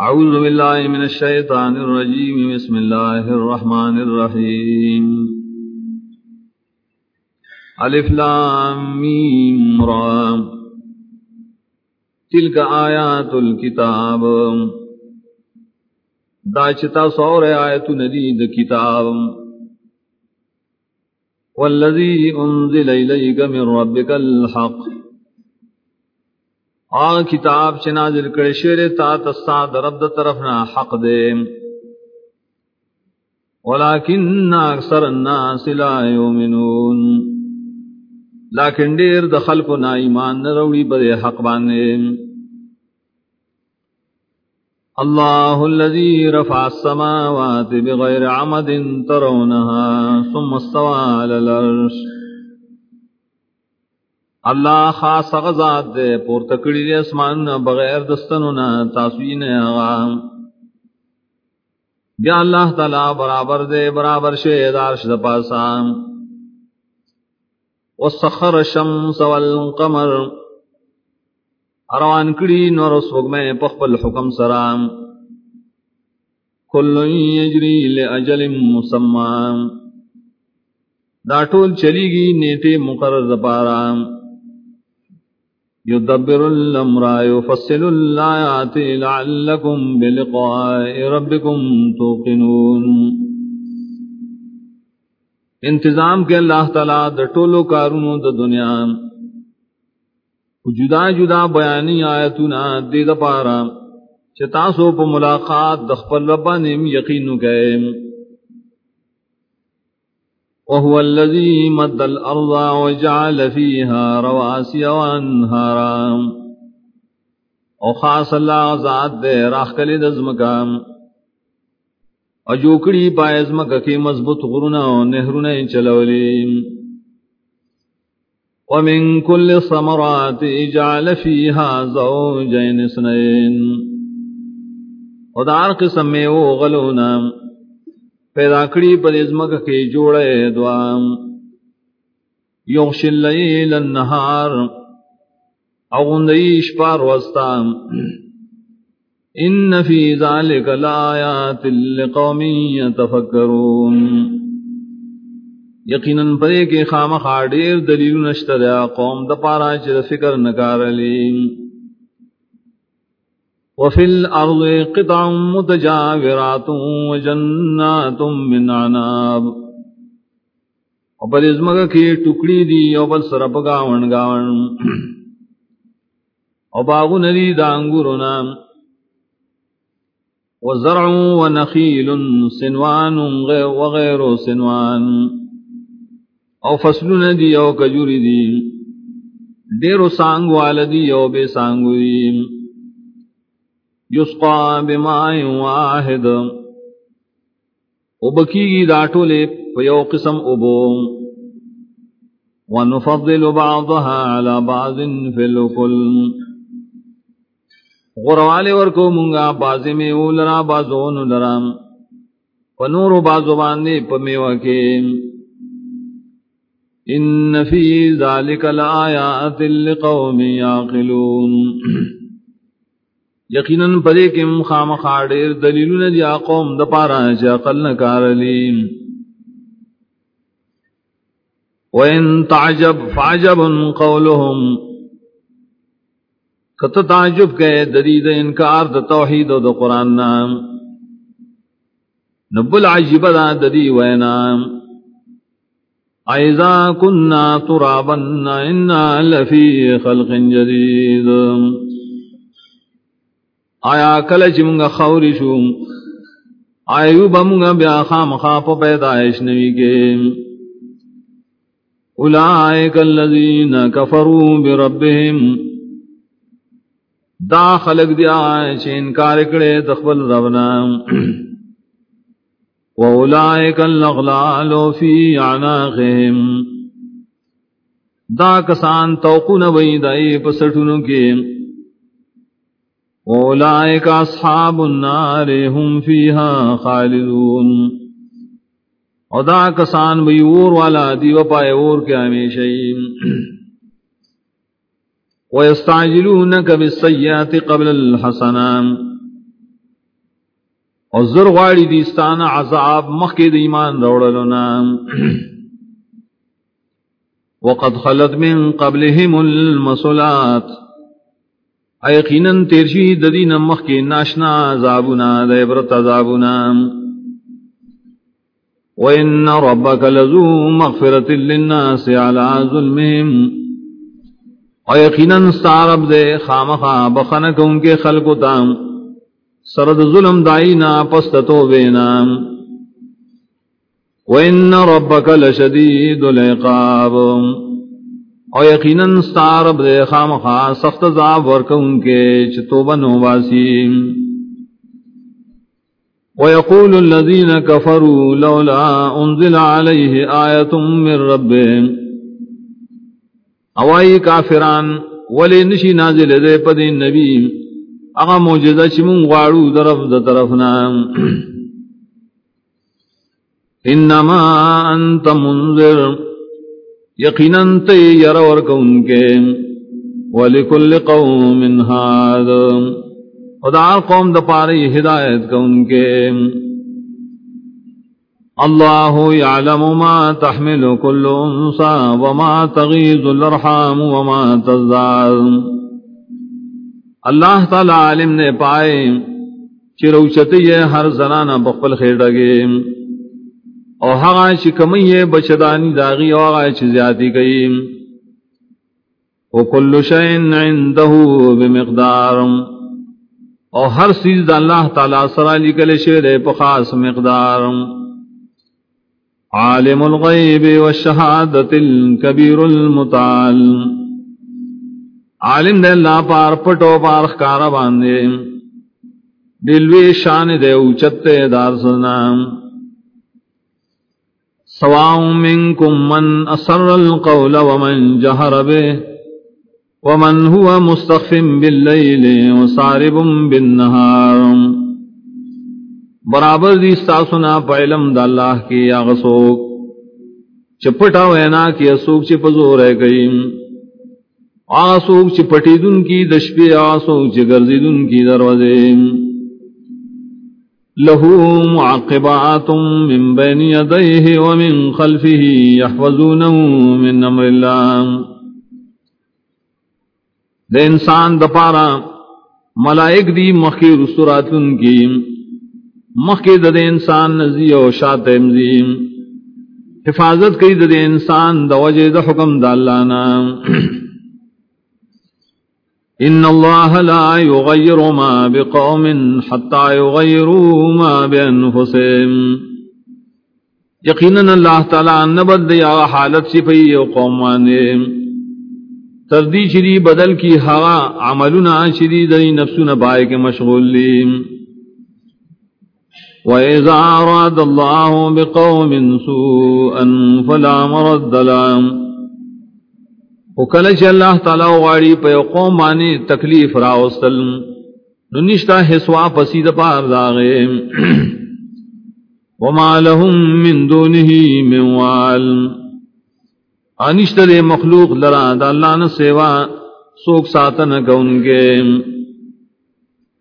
أعوذ بالله من الشيطان الرجيم. بسم الله الرحمن الرحيم. ألف لام ميم را تلك آيات الكتاب. داچتا سور آيات نديد كتاب والذي أنزل إليك من ربك الحق. آ کتاب چ نازل کړي شعر تا تسا درب د طرف نہ حق دے. ولكن اکثر الناس لا يؤمنون لیکن دیر د خلق نہ ایمان نہ روڑی بر حق باندې الله الذي رفع السماوات بغير عمد ترونها ثم استوى على العرش. اللہ خاص غزاد دے پور تکڑی دے اسمان بغیر دستنو نا تاسوین آغام بیا اللہ تعالی برابر دے، برابر شید عرش دا پاسام وسخر الشمس والقمر۔ اروان کڑی نور سوگ میں پخپل حکم سرام کل یجری لأجل مسمام دا ٹول چلی گی نیٹے مقرر پارام يدبر الأمر، يفصل الآيات لعلكم بلقاء ربكم توقنون. انتظام کے اللہ تعالیٰ دا ٹولو کارونو دا دنیا. جدا جدا بیانی آیتنا دے دا پارا. چتاسو پا ملاقات دخپل ربانیم یقینو گئے وهو الذي مد الأرض وجعل فيها رواسي وانهارا وخاص الله ذات دے راخ کلی دزمکا اجوکڑی پائزمکا کی مضبوط غرنا و نہرنا چلولی. ومن كل الثمرات جعل فيها زوجين اثنين ودار قسم میں وہ غلونا. پیدا کری پر ازمک کے جوڑے دوام۔ یغش اللیل النہار اغندیش پار وستام۔ ان فی ذالک لآیات لقومی یتفکرون۔ یقیناً پرے کے خام خاڑیر دلیل نشتر قوم دپارا چر فکر نکار لیم۔ وفي الأرض قطع متجاورات وجنات من عناب. وبل ازمگا کی ٹکڑی دی وبل سرپ گاون گاون. وباغ ندی دانگورنا وزرع ونخيل سنوان وغير سنوان. او فصل ندی او کجوری دی دیر سانگ والدی او بے سانگو دی یسقا بماء واحد. وبکی گی داٹو لے پیو قسم ابو. ونفضل بعضها على بعض في الكل غروالے ورکو منگا بازی میں اولرا بازون لرام پنور بازو باندے پمیوہ کے. ان فی ذالک لآیات لقوم یاقلون. یقیناً پدے کم خام خاڑیر دلیلون دیا قوم دا پارا چا قل نکار لیم وَإِن تَعْجَبْ فَعْجَبٌ قَوْلُهُمْ۔ کت تعجب کے ددید انکار دا توحید و دا قرآن نام۔ نب العجب دا ددی وینام ایزا کننا ترابن انا لفی خلق جدید آیا کل چمگا خوری شو آیو بمگا بیا خام خاپ پیدائش نوی کے اولائک اللذین کفرو بربهم دا خلق دیا چه انکار کڑے تخبل ربنا واولائک الاغلال فی عناقهم دا کسان توقن ویدائی پسٹنو کے اولائک اصحاب النار هم فیها خالدون۔ او دا کسان بھی اور والا دیو پائے اور کے ہمیشہ ويستعجلونك بالسيئات قبل الحسنات۔ اور زرغاڑی دیستان عذاب مخی دیمان روڑلنا وقد خلت من قبلهم المسولات۔ ایقینا تیرشی ددین مخی ناشنا عذابنا دیبرت عذابنا وإن ربك لذو مغفرة للناس على ظلمهم. ويقينا استعرب دے خامخا بخنکم کے خلق تام سرد ظلم دائینا پستتو بینا وَإِنَّ رَبَّكَ لَشَدِيدُ الْعِقَابُ. او یقیناً ستارب دے خامخا سخت عذاب ورکون کے چتو بنو باسی وَيَقُولُ الَّذِينَ كَفَرُوا لَوْلَا أُنزِلَ عَلَيْهِ آيَةٌ مِّن رَّبِّهِ اوائی کافران، ولی نشی نازل دے پدی نبی۔ اغا موجزہ چمون غارو درف در طرفنا۔ انما انت منذر۔ یقینا تی یرور کون کے ولکل قوم ہاد خدا قوم دا پاری ہدایت کون کے اللہ یعلم ما تحمل کل انسا وما تغیز الارحام وما تزال اللہ تعالی عالم نے پائے چروچتی ہے ہر زنانا بخبل خیر ڈگے اور ہاں چی کمی ہے بچدانی داغی اور آئے چی زیادی گئی وکل شین عنده بمقدار. اور ہر چیز دا اللہ تعالی سرا لکل شیر پخاص مقدار. عالم الغیب والشہادت الكبیر المتعال. عالم دے اللہ پار پٹو پار خکارا باندے دلوی شان دے اوچتے دار سنام سواؤ منکم من اصر القول ومن جہر بے ومن هو مستخف باللیل وصارب بالنہار برابر دی ساسنا پہلم دا اللہ کی آغسوک چپٹا وینا کی اسوک چپزو رہ گئیم آسوک چی پٹی دن کی دشپی آسوک چی گرزی دن کی دروازے لہو معقبات من بین یدیہ ومن خلفہ یحفظونہ من امر اللہ. دے انسان دپارا ملائک دی مخی رسوراتن کی، مخی دے انسان نزی و شاتم زیم حفاظت کی دے انسان دوجہ دا حکم دا اللہ نام. ان اللہ لا يغير ما بقوم حتى يغيروا ما بانفسهم یقینا اللہ تعالی نبد یا حالت صفی و قومانے تردی شری بدل کی ہوا عملنا شری دری نفسنا بائے کے مشغول لی وَإِذَا أَرَادَ اللَّهُ بِقَوْمٍ سُوءًا فَلَا مَرَدَّ لَهُ کل چې الله تعالی واڑی پہ قوم باندې تکلیف راوستل، نو ننشتا حسوا پسید پار داغه وما لهم من دونه من وال. انشتر مخلوق لرا، د الله نه سیوا سوک ساتن گون